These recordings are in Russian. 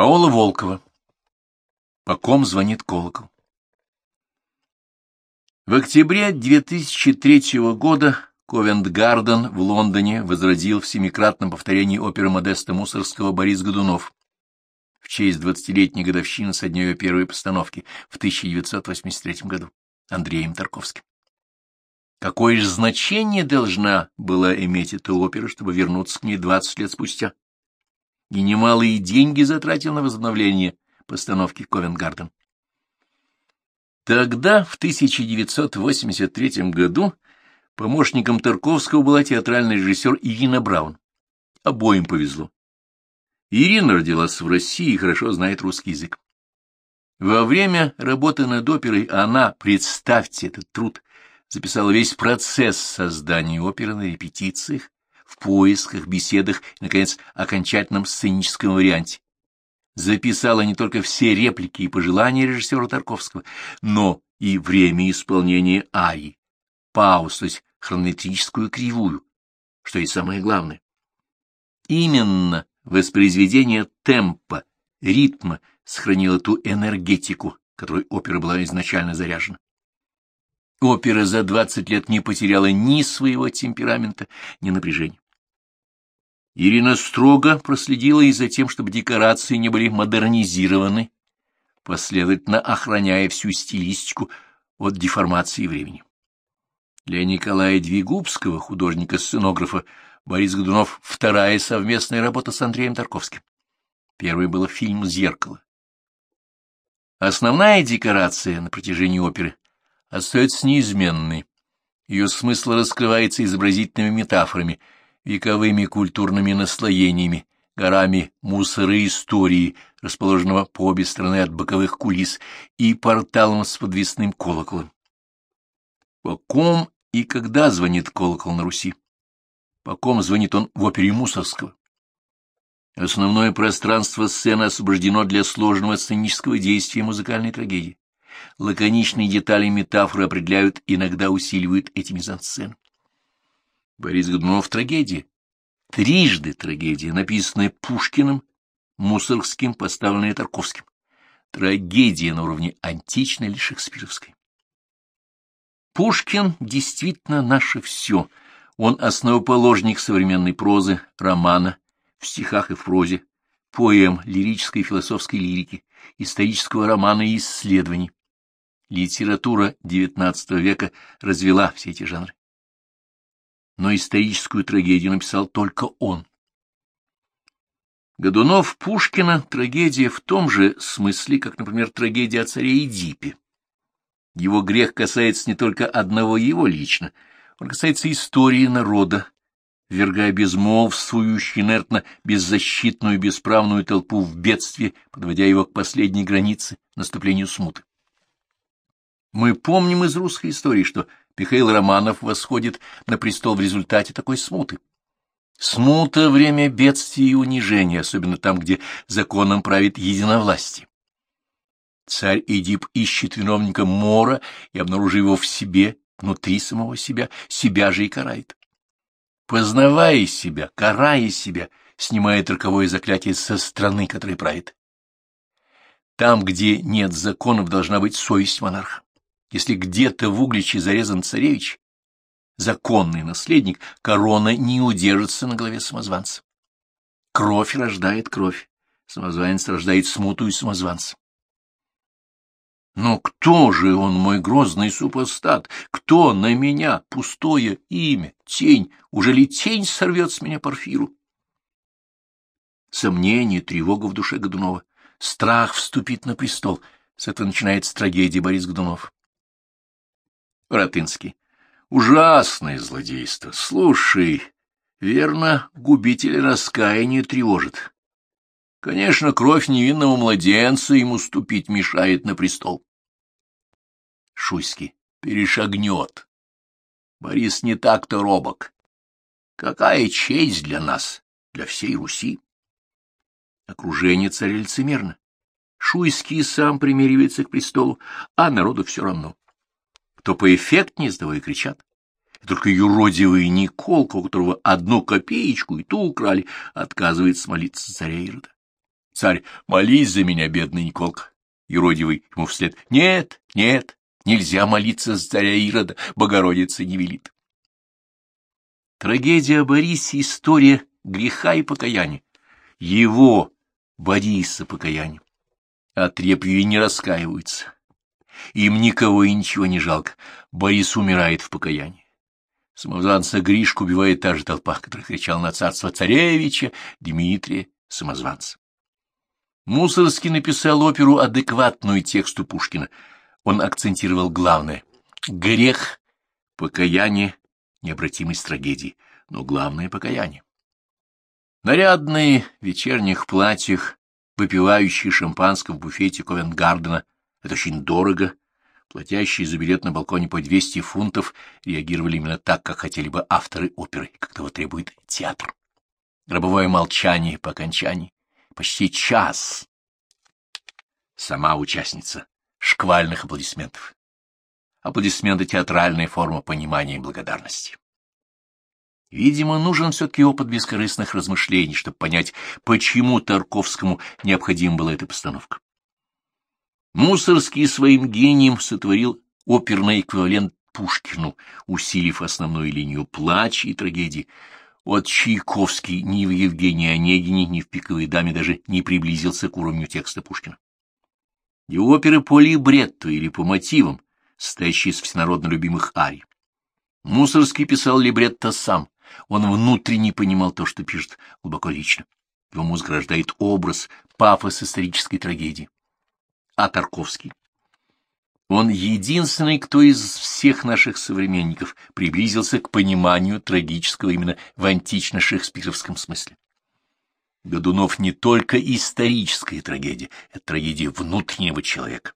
Паола Волкова. По ком звонит колокол? В октябре 2003 года Ковент-Гарден в Лондоне возродил в семикратном повторении оперы Модеста Мусорского Борис Годунов в честь двадцатилетней годовщины со дня ее первой постановки в 1983 году Андреем Тарковским. Какое же значение должна была иметь эта опера, чтобы вернуться к ней 20 лет спустя? И немалые деньги затратил на возобновление постановки Ковенгарден. Тогда, в 1983 году, помощником Тарковского была театральный режиссер Ирина Браун. Обоим повезло. Ирина родилась в России и хорошо знает русский язык. Во время работы над оперой она, представьте этот труд, записала весь процесс создания оперы на репетициях, в поисках, беседах и, наконец, окончательном сценическом варианте записала не только все реплики и пожелания режиссера Тарковского, но и время исполнения арии, пауз, то есть хронометрическую кривую, что и самое главное. Именно воспроизведение темпа, ритма сохранило ту энергетику, которой опера была изначально заряжена. Опера за двадцать лет не потеряла ни своего темперамента, ни напряжения. Ирина строго проследила и за тем, чтобы декорации не были модернизированы, последовательно охраняя всю стилистику от деформации времени. Для Николая Двигубского, художника-сценографа, Борис Годунов — вторая совместная работа с Андреем Тарковским. Первый был фильм «Зеркало». Основная декорация на протяжении оперы остается неизменной. Ее смысл раскрывается изобразительными метафорами — вековыми культурными наслоениями, горами мусора истории, расположенного по обе стороны от боковых кулис, и порталом с подвесным колоколом. По ком и когда звонит колокол на Руси? По ком звонит он в опере Мусорского? Основное пространство сцены освобождено для сложного сценического действия музыкальной трагедии. Лаконичные детали метафоры определяют, иногда усиливают эти мизансцены. Борис Годунов трагедия. Трижды трагедия, написанная Пушкиным, Мусоргским, поставленная Тарковским. Трагедия на уровне античной или шекспировской. Пушкин действительно наше все. Он основоположник современной прозы, романа, в стихах и в прозе, поэм, лирической и философской лирики, исторического романа и исследований. Литература XIX века развела все эти жанры но историческую трагедию написал только он. Годунов Пушкина трагедия в том же смысле, как, например, трагедия о царе Эдипе. Его грех касается не только одного его лично, он касается истории народа, вергая безмолвствующую, инертно беззащитную бесправную толпу в бедствие, подводя его к последней границе наступлению смуты. Мы помним из русской истории, что Михаил Романов восходит на престол в результате такой смуты. Смута — время бедствия и унижения, особенно там, где законом правит единовластие. Царь Эдип ищет виновника Мора и, обнаружив его в себе, внутри самого себя, себя же и карает. Познавая себя, карая себя, снимает роковое заклятие со страны, которой правит. Там, где нет законов, должна быть совесть монарха. Если где-то в Угличе зарезан царевич, законный наследник, корона не удержится на голове самозванца. Кровь рождает кровь, самозванец рождает смуту и самозванца. Но кто же он, мой грозный супостат? Кто на меня, пустое имя, тень? Уже ли тень сорвет с меня порфиру? Сомнение, тревога в душе Годунова. Страх вступить на престол. С этого начинается трагедия Борис Годунов. Воротынский. Ужасное злодейство. Слушай, верно, губитель раскаяния тревожит. Конечно, кровь невинного младенца ему ступить мешает на престол. Шуйский. Перешагнет. Борис не так-то робок. Какая честь для нас, для всей Руси. Окружение царя лицемерно. Шуйский сам примеривается к престолу, а народу все равно. Кто поэффектнее, с того кричат. И только юродивый Николка, у которого одну копеечку и ту украли, отказывается молиться царя Ирода. Царь, молись за меня, бедный Николка. Юродивый ему вслед. Нет, нет, нельзя молиться за царя Ирода, Богородица не велит. Трагедия Борисе — история греха и покаяния. Его, Бориса, покаяние. А трепьи не раскаиваются. Им никого и ничего не жалко. Борис умирает в покаянии. Самозванца Гришку убивает та же толпа, которая кричала на царство царевича Дмитрия Самозванца. Мусорский написал оперу, адекватную тексту Пушкина. Он акцентировал главное — грех, покаяние, необратимость трагедии, но главное — покаяние. Нарядные в вечерних платьях, выпивающие шампанское в буфете Ковенгардена — это очень дорого. Платящие за билет на балконе по 200 фунтов реагировали именно так, как хотели бы авторы оперы, как того требует театр. Гробовое молчание по окончании почти час. Сама участница шквальных аплодисментов. Аплодисменты — театральная форма понимания и благодарности. Видимо, нужен все-таки опыт бескорыстных размышлений, чтобы понять, почему Тарковскому необходима была эта постановка. Мусорский своим гением сотворил оперный эквивалент Пушкину, усилив основную линию плача и трагедии, от Чайковский ни в Евгении Онегине, ни в «Пиковой даме» даже не приблизился к уровню текста Пушкина. Его оперы по либретто или по мотивам, стоящие из всенародно любимых арий. Мусорский писал либретто сам, он внутренне понимал то, что пишет, глубоко лично. Его мозг рождает образ, пафос исторической трагедии. А Тарковский? Он единственный, кто из всех наших современников приблизился к пониманию трагического именно в антично-шекспировском смысле. Годунов не только историческая трагедия, это трагедия внутреннего человека.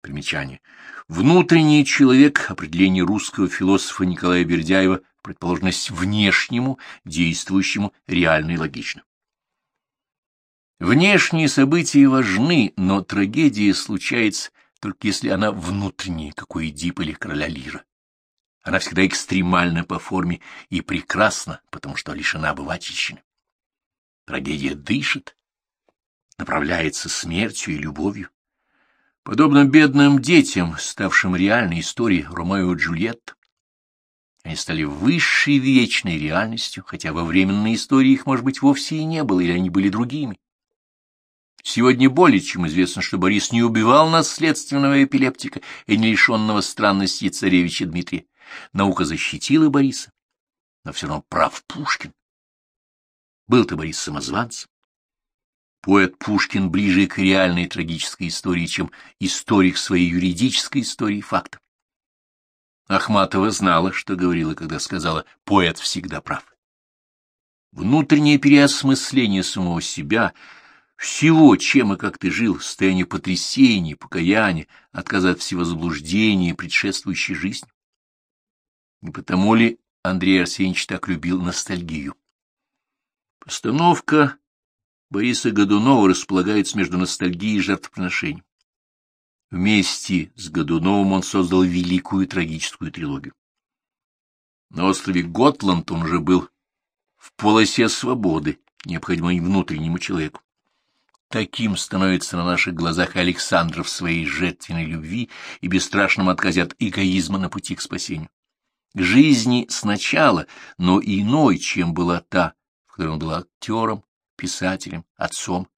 Примечание. Внутренний человек — определение русского философа Николая Бердяева предположенность внешнему, действующему реально и логично. Внешние события важны, но трагедия случается только если она внутренняя, как у Эдипа или короля Лира. Она всегда экстремальна по форме и прекрасна, потому что лишена обывательщины. Трагедия дышит, направляется смертью и любовью. Подобно бедным детям, ставшим реальной историей Ромео и Джульетта, они стали высшей вечной реальностью, хотя во временной истории их, может быть, вовсе и не было, или они были другими. Сегодня более чем известно, что Борис не убивал наследственного эпилептика и не лишенного странности царевича Дмитрия. Наука защитила Бориса, но все равно прав Пушкин. Был-то Борис самозванцем. Поэт Пушкин ближе к реальной трагической истории, чем историк своей юридической истории факта. Ахматова знала, что говорила, когда сказала «поэт всегда прав». Внутреннее переосмысление самого себя, всего, чем и как ты жил, состояние потрясения, покаяния, отказа от всего заблуждения, предшествующей жизни. Не потому ли Андрей Арсеньевич так любил ностальгию? Постановка Бориса Годунова располагается между ностальгией и жертвоприношением. Вместе с Годуновым он создал великую трагическую трилогию. На острове Готланд он уже был в полосе свободы, необходимой внутреннему человеку. Таким становится на наших глазах Александр в своей жертвенной любви и бесстрашном отказе от эгоизма на пути к спасению. К жизни сначала, но иной, чем была та, в которой он был актером, писателем, отцом.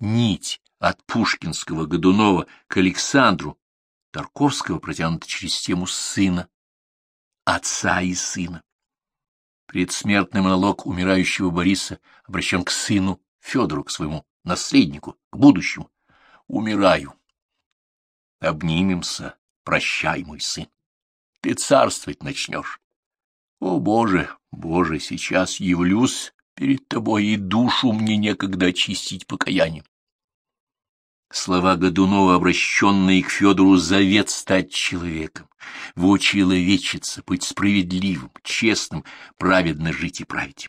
Нить от Пушкинского Годунова к Александру Тарковского протянута через тему сына, отца и сына. Предсмертный монолог умирающего Бориса обращен к сыну Федору, к своему наследнику, к будущему. Умираю. Обнимемся, прощай, мой сын. Ты царствовать начнешь. О, Боже, Боже, сейчас явлюсь перед тобой, и душу мне некогда очистить покаянием. Слова Годунова, обращенные к Федору, завет стать человеком, вочеловечиться, быть справедливым, честным, праведно жить и править.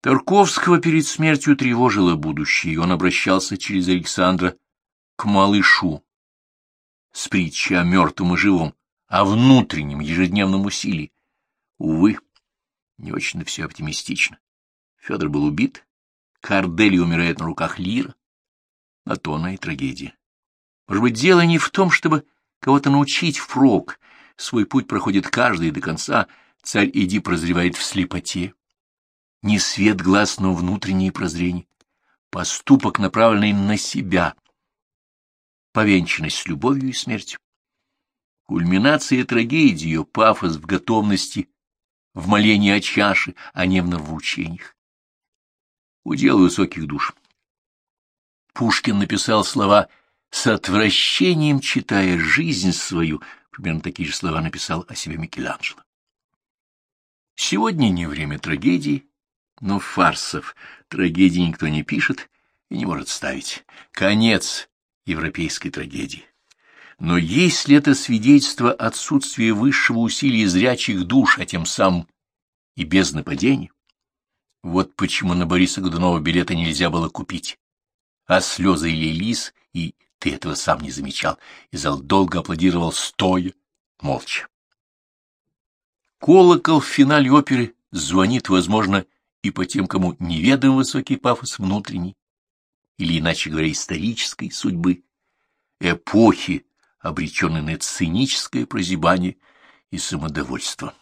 Тарковского перед смертью тревожило будущее, и он обращался через Александра к малышу с притчей о мертвом и живом, о внутреннем ежедневном усилии. Увы, не очень-то все оптимистично. Федор был убит, Кордели умирает на руках Лира, на то она и трагедия. Может быть, дело не в том, чтобы кого-то научить впрок, свой путь проходит каждый до конца, царь Иди прозревает в слепоте. Не свет глаз, но внутренние прозрения. Поступок, направленный на себя. Повенчанность с любовью и смертью. Кульминация трагедии, ее пафос в готовности, в молении о чаше, а не в учениях. Удел высоких душ. Пушкин написал слова «с отвращением читая жизнь свою», примерно такие же слова написал о себе Микеланджело. Сегодня не время трагедии, но фарсов трагедии никто не пишет и не может ставить. Конец европейской трагедии. Но есть ли это свидетельство отсутствия высшего усилия зрячих душ, а тем самым и без нападений? Вот почему на Бориса Годунова билета нельзя было купить. А слезы лились, и ты этого сам не замечал, и зал долго аплодировал стоя, молча. Колокол в финале оперы звонит, возможно, и по тем, кому неведом высокий пафос внутренний, или, иначе говоря, исторической судьбы, эпохи, обреченной на циническое прозябание и самодовольство.